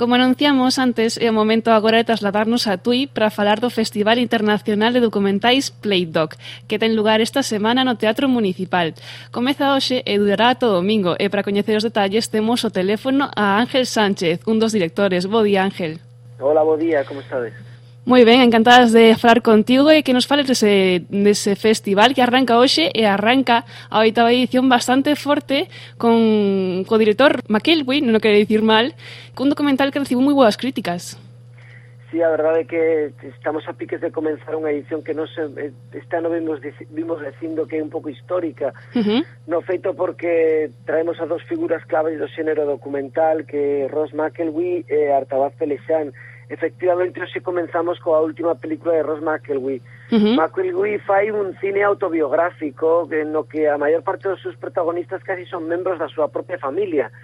Como anunciamos antes, é o momento agora de trasladarnos a Tui para falar do Festival Internacional de Documentais Playdoc, que ten lugar esta semana no Teatro Municipal. Comeza hoxe e durará todo domingo, e para coñecer os detalles temos o teléfono a Ángel Sánchez, un dos directores. Bo día, Ángel. Hola, bo día, como estades? Moi ben, encantadas de falar contigo e que nos fales dese, dese festival que arranca hoxe e arranca a oitava edición bastante forte con co director McElwee, non o quero dicir mal, cun documental que recibiu moi boas críticas. Sí, a verdade é que estamos a piques de comenzar unha edición que nos eh, este ano vimos, vimos dicindo que é un pouco histórica. Uh -huh. No feito porque traemos a dos figuras claves do xénero documental que Ross McElwee e Artabaz Pelexán. Uh efectivamente hoxe comenzamos coa última película de Ross McElwee. Uh -huh. McElwee fai un cine autobiográfico no que a maior parte dos seus protagonistas casi son membros da súa propia familia.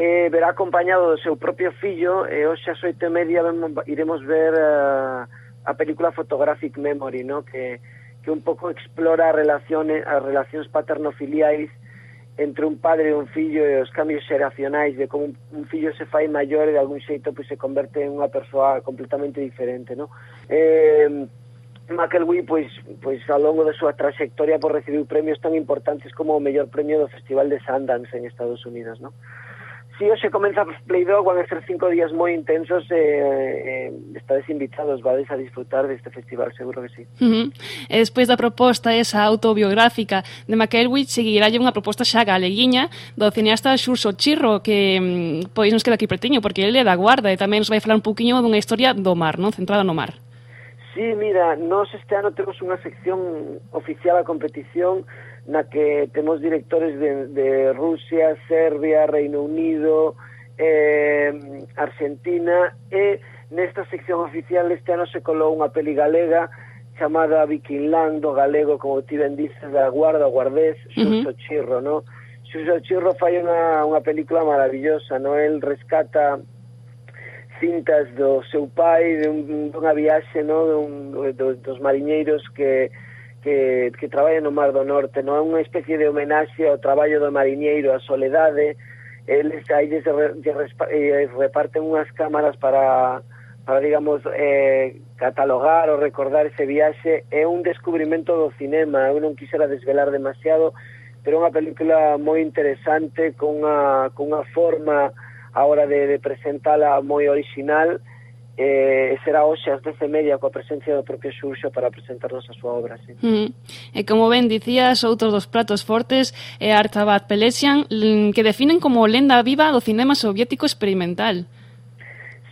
Eh, verá acompañado do seu propio fillo e eh, hoxe ás oito e media iremos ver uh, a película Photographic Memory, no? que, que un pouco explora a relación, as relacións paternofiliais entre un padre e un fillo e os cambios xeracionais de como un fillo se fai maior e de algún xeito pois, se converte en unha persoa completamente diferente, no? Eh, McElwee, pois, pois ao longo da súa trayectoria por pois, recibiu premios tan importantes como o mellor premio do Festival de Sundance en Estados Unidos, no? Si sí, hoxe comeza Playdog, van a ser cinco días moi intensos e eh, eh, estades invitados, vades a disfrutar deste festival, seguro que sí. Uh -huh. E despois da proposta esa autobiográfica de McElwich, seguirá unha proposta xa galeguiña do cineasta Xurso Chirro, que mm, pois nos queda aquí pretiño, porque ele é da guarda e tamén nos vai falar un poquinho dunha historia do mar, non? centrada no mar. Sí, mira, nós este ano temos unha sección oficial a competición na que temos directores de, de Rusia, Serbia, Reino Unido, eh, Argentina e nesta sección oficial este ano se colou unha peli galega chamada Vikingland do galego, como ti ben dices, da Guarda Guardés, Xuxo uh -huh. Chirro, no? Xuxo Chirro fai unha, unha película maravillosa, no? El rescata cintas do seu pai de un, dunha viaxe, no? De un, do, dos mariñeiros que que, que traballa no Mar do Norte, non? É unha especie de homenaxe ao traballo do mariñeiro, a soledade, eles aí lles, lles eh, reparten unhas cámaras para, para digamos, eh, catalogar ou recordar ese viaxe. É un descubrimento do cinema, eu non quixera desvelar demasiado, pero é unha película moi interesante, con unha, con unha forma a hora de, de presentala moi original, e eh, será hoxe ás 12 e media coa presencia do propio Xurxo para presentarnos a súa obra. Sí. Mm. E como ben dicías, outros dos platos fortes é Artabat Pelesian, que definen como lenda viva do cinema soviético experimental.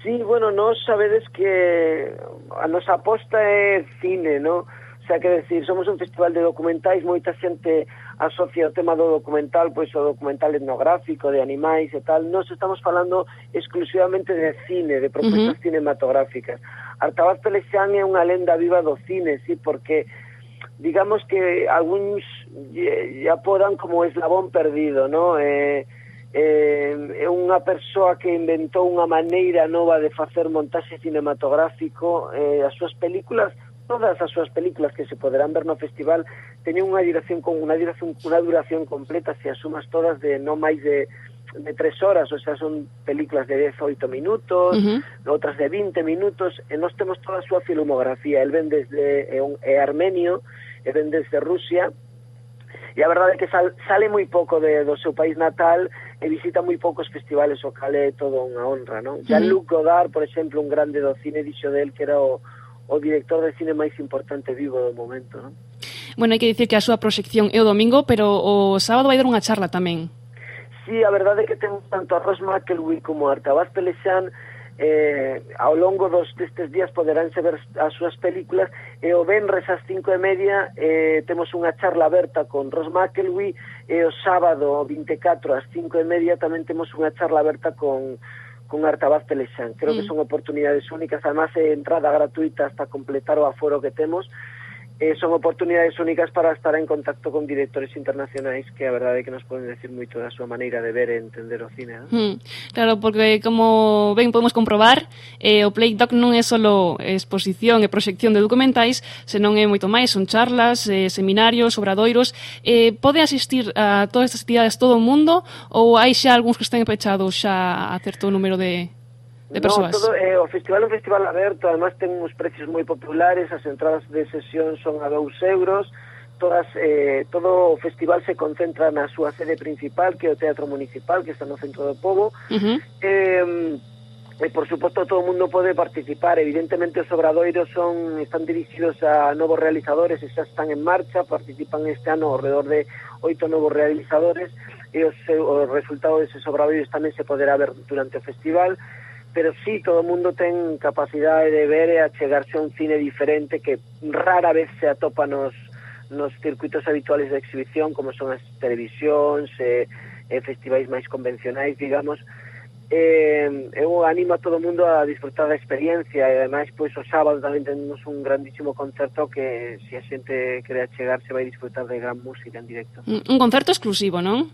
Sí, bueno, nós sabedes que a nosa aposta é cine, non? O sea, que decir, somos un festival de documentais, moita xente asocia o tema do documental, pois o documental etnográfico de animais e tal, nos estamos falando exclusivamente de cine, de propuestas uh -huh. cinematográficas. Artabaz Pelexán é unha lenda viva do cine, sí, porque digamos que algúns ya podan como eslabón perdido, ¿no? Eh, eh, é unha persoa que inventou unha maneira nova de facer montaxe cinematográfico, eh, as súas películas todas as súas películas que se poderán ver no festival teñen unha duración con unha duración unha duración completa se as sumas todas de non máis de de tres horas, o sea, son películas de 18 minutos, uh -huh. outras de 20 minutos, e nós temos toda a súa filmografía, el ven desde é, un, é armenio, e ven desde Rusia, e a verdade é que sal, sale moi pouco de, do seu país natal e visita moi poucos festivales o cal é todo unha honra, non? Uh -huh. Jean-Luc Godard, por exemplo, un grande do cine, dixo del que era o, o director de cine máis importante vivo do momento, non? Bueno, hai que dicir que a súa proxección é o domingo, pero o sábado vai dar unha charla tamén. Sí, a verdade é que temos tanto a Ross McElwee como a Artabaz Pelexan eh, ao longo dos destes días poderánse ver as súas películas e o Benres ás cinco e media eh, temos unha charla aberta con Ross McElwee e o sábado 24 ás cinco e media tamén temos unha charla aberta con con Artabaz Telexan. Creo mm. que son oportunidades únicas, además é entrada gratuita hasta completar o aforo que temos eh, son oportunidades únicas para estar en contacto con directores internacionais que a verdade é que nos poden decir moito da súa maneira de ver e entender o cine. ¿no? Mm, claro, porque como ben podemos comprobar, eh, o Play Doc non é só exposición e proxección de documentais, senón é moito máis, son charlas, eh, seminarios, obradoiros. Eh, pode asistir a todas estas actividades todo o mundo ou hai xa algúns que estén pechados xa a certo número de de persoas? No, todo, eh, o festival é un festival aberto, además ten uns precios moi populares, as entradas de sesión son a 2 euros, todas eh, todo o festival se concentra na súa sede principal, que é o Teatro Municipal, que está no centro do povo. Uh -huh. eh, E, por suposto, todo o mundo pode participar. Evidentemente, os obradoiros son, están dirigidos a novos realizadores e xa están en marcha. Participan este ano alrededor de oito novos realizadores e os, eh, o resultado deses obradoiros tamén se poderá ver durante o festival pero sí, todo o mundo ten capacidade de ver e achegarse a un cine diferente que rara vez se atopa nos, nos circuitos habituales de exhibición, como son as televisións e, eh, e eh, festivais máis convencionais, digamos. Eh, eu animo a todo mundo a disfrutar da experiencia e ademais pois o sábado tamén tenemos un grandísimo concerto que se a xente quere achegarse vai disfrutar de gran música en directo. Un concerto exclusivo, non?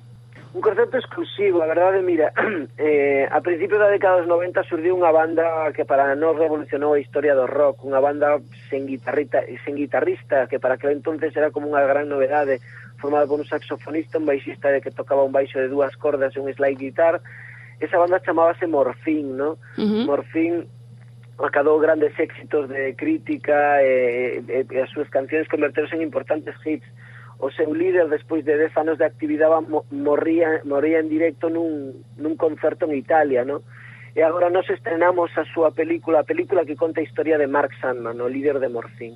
un concepto exclusivo, a verdade, mira, eh, a principio da década dos 90 surdiu unha banda que para nós revolucionou a historia do rock, unha banda sen, guitarrita, sen guitarrista, que para aquel entonces era como unha gran novedade, formada por un saxofonista, un baixista de que tocaba un baixo de dúas cordas e un slide guitar, esa banda chamábase Morfín, ¿no? Uh -huh. Morfín acadou grandes éxitos de crítica e, e, e as súas cancións converteronse en importantes hits o seu líder despois de 10 anos de actividade morría, morría en directo nun, nun concerto en Italia, no? E agora nos estrenamos a súa película, a película que conta a historia de Mark Sandman, o líder de Morfín.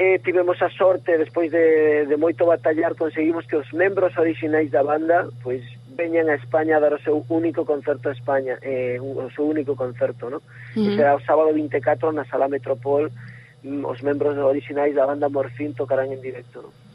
E tivemos a sorte, despois de, de moito batallar, conseguimos que os membros orixinais da banda pois veñan a España a dar o seu único concerto a España, eh, o seu único concerto, no? Mm. Será o sábado 24 na Sala Metropol, mm, os membros orixinais da banda Morfín tocarán en directo, ¿no?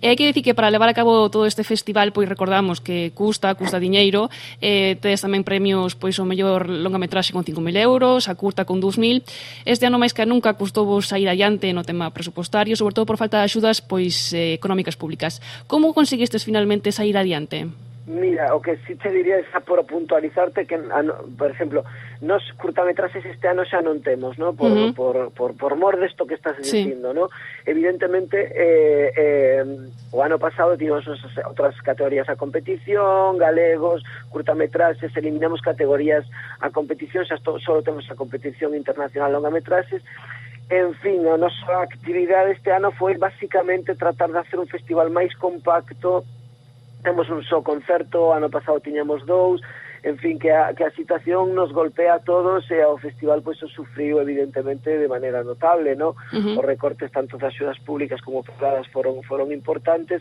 E hai que decir que para levar a cabo todo este festival, pois recordamos que custa, custa diñeiro, eh, tedes tamén premios, pois o mellor longametraxe con 5.000 euros, a curta con 2.000. Este ano máis que nunca custou vos sair adiante no tema presupostario, sobre todo por falta de axudas pois eh, económicas públicas. Como conseguistes finalmente sair adiante? Mira, o que si te diría é ah, por puntualizarte que, ah, por exemplo, nos curtametraxes este ano xa non temos, no? por, uh -huh. por, por, por mor desto que estás sí. dicindo. No? Evidentemente, eh, eh, o ano pasado tivemos outras categorías a competición, galegos, curtametraxes, eliminamos categorías a competición, xa to, só temos a competición internacional longametraxes, En fin, a nosa actividade este ano foi basicamente tratar de hacer un festival máis compacto temos un só concerto, ano pasado tiñamos dous, en fin, que a, que a situación nos golpea a todos e ao festival pois o sufriu evidentemente de maneira notable, no? Uh -huh. Os recortes tanto das axudas públicas como privadas foron foron importantes,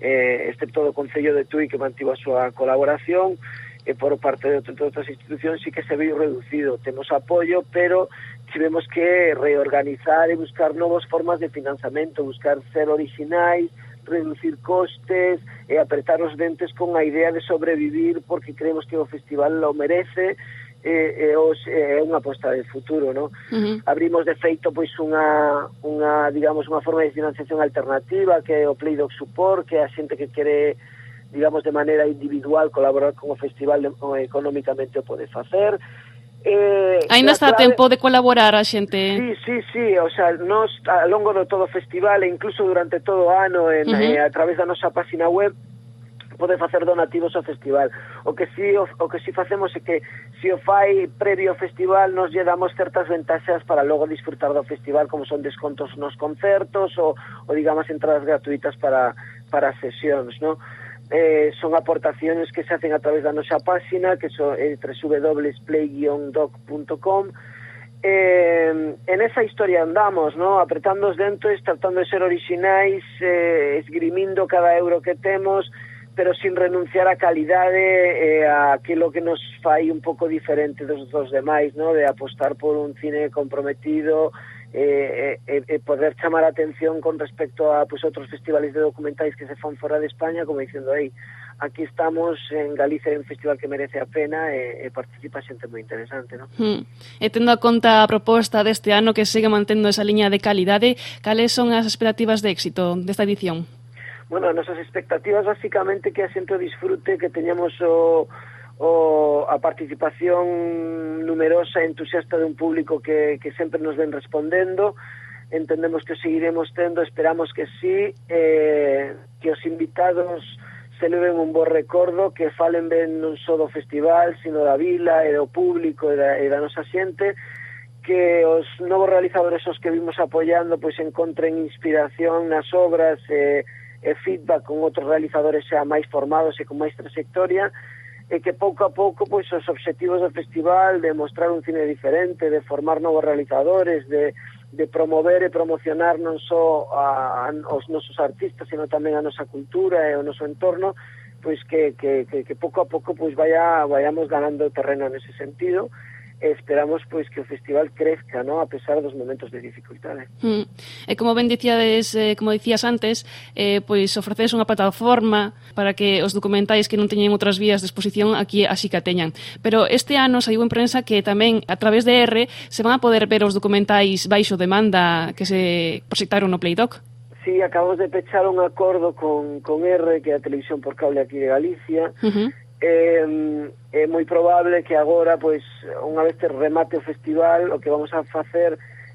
eh, excepto do Concello de Tui que mantivo a súa colaboración e por parte de, de outras institucións sí que se viu reducido. Temos apoio, pero tivemos que reorganizar e buscar novas formas de financiamento, buscar ser originais, reducir costes e apretar os dentes con a idea de sobrevivir porque creemos que o festival lo merece e, e os, é unha aposta de futuro, non? Uh -huh. Abrimos de feito pois unha unha digamos unha forma de financiación alternativa que é o Play Dog Support, que é a xente que quere digamos de maneira individual colaborar con o festival económicamente o pode facer Eh, Ainda está clave... tempo de colaborar ah, a xente. Sí, sí, sí, o sea, nos a longo do todo o festival e incluso durante todo o ano en, uh -huh. eh, a través da nosa página web pode facer donativos ao festival. O que si o, o que si facemos é que se si o fai previo ao festival nos lle damos certas ventaxas para logo disfrutar do festival como son descontos nos concertos ou, ou digamos entradas gratuitas para para sesións, non? eh, son aportaciones que se hacen a través da nosa páxina, que son eh, www.play-doc.com, eh, en esa historia andamos, ¿no? apretando os dentes, tratando de ser orixinais, eh, esgrimindo cada euro que temos, pero sin renunciar a calidade e eh, a aquilo que nos fai un pouco diferente dos, dos demais, ¿no? de apostar por un cine comprometido, e, e, e poder chamar a atención con respecto a pues, outros festivales de documentais que se fan fora de España como dicendo, aí, aquí estamos en Galicia en un festival que merece a pena e, e participa xente moi interesante no? Hmm. E tendo a conta a proposta deste ano que segue mantendo esa liña de calidade cales son as expectativas de éxito desta edición? Bueno, as nosas expectativas basicamente que a xente disfrute, que teñamos o, o a participación numerosa e entusiasta de un público que, que sempre nos ven respondendo. Entendemos que o seguiremos tendo esperamos que sí eh, que os invitados se leven un bo recordo que falen ben non só do festival sino da vila e do público e da, e da nosa xente que os novos realizadores os que vimos apoiando pois encontren inspiración nas obras e, e feedback con outros realizadores xa máis formados e con máis trayectoria e e que pouco a pouco pois os obxectivos do festival de mostrar un cine diferente, de formar novos realizadores, de, de promover e promocionar non só a, a, os nosos artistas, sino tamén a nosa cultura e o noso entorno, pois que, que, que, que pouco a pouco pois vaya, vayamos ganando terreno nese sentido esperamos pois que o festival crezca, no, a pesar dos momentos de dificultade. Mm. E como ben dicíades, eh, como dicías antes, eh, pois ofrecedes unha plataforma para que os documentais que non teñen outras vías de exposición aquí así que a teñan. Pero este ano saiu en prensa que tamén a través de R se van a poder ver os documentais baixo demanda que se proxectaron no Playdoc. Sí, acabamos de pechar un acordo con, con R, que é a Televisión por Cable aquí de Galicia, uh -huh eh, é moi probable que agora, pois, unha vez que remate o festival, o que vamos a facer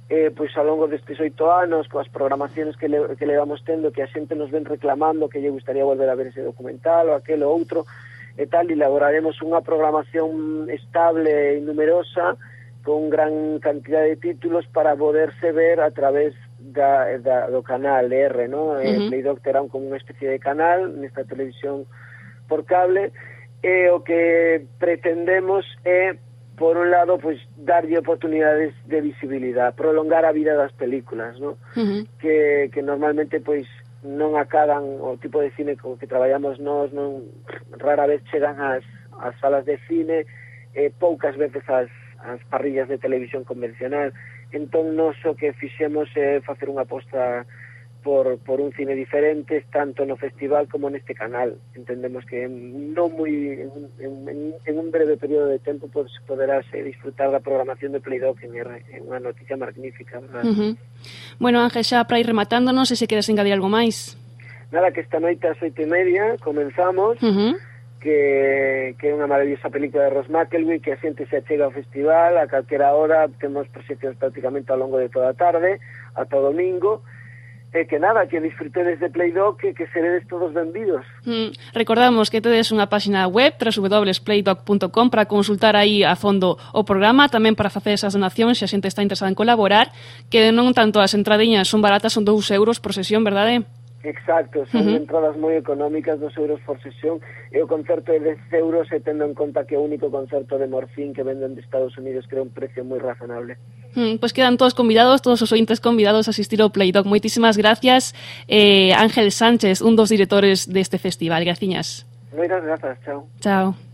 eh, pois ao longo destes oito anos, coas programacións que, le, que levamos tendo, que a xente nos ven reclamando que lle gustaría volver a ver ese documental ou aquel ou outro, e tal, elaboraremos unha programación estable e numerosa con gran cantidad de títulos para poderse ver a través da, da, do canal R, ¿no? Eh, uh -huh. Play Doctor como unha especie de canal nesta televisión por cable, e o que pretendemos é por un lado, pois darlle oportunidades de visibilidade, prolongar a vida das películas, ¿no? Uh -huh. Que que normalmente pois non acadan o tipo de cine co que traballamos nós, non rara vez chegan ás ás salas de cine, eh poucas veces ás ás parrillas de televisión convencional. Entón, nos o que fixemos é eh, facer unha aposta por, por un cine diferente tanto no festival como neste canal. Entendemos que non moi en, en, en un breve período de tempo pois, poderase eh, disfrutar da programación de Playdoc en R, é unha noticia magnífica, verdad? Uh -huh. Bueno, Ángel, xa para ir rematándonos, se queres engadir algo máis? Nada, que esta noite ás oito e media comenzamos, uh -huh que, que é unha maravillosa película de Ross McElwee que a xente se achega ao festival a calquera hora temos proxeccións prácticamente ao longo de toda a tarde ata o domingo e E que nada, que disfrutedes de Playdoc e que, que seredes todos benvidos. Mm, recordamos que tedes unha páxina web www.playdoc.com, para consultar aí a fondo o programa, tamén para facer esas donacións se a xente está interesada en colaborar, que non tanto as entradiñas son baratas, son 2 euros por sesión, verdade? Exacto, son uh -huh. entradas moi económicas, 2 euros por sesión, e o concerto é 10 euros e tendo en conta que o único concerto de morfín que venden de Estados Unidos creo un precio moi razonable. Hmm, pois pues quedan todos convidados, todos os ointes convidados a asistir ao Playdog. Moitísimas gracias, eh, Ángel Sánchez, un dos directores deste festival. Graciñas. Moitas grazas, chao. Chao.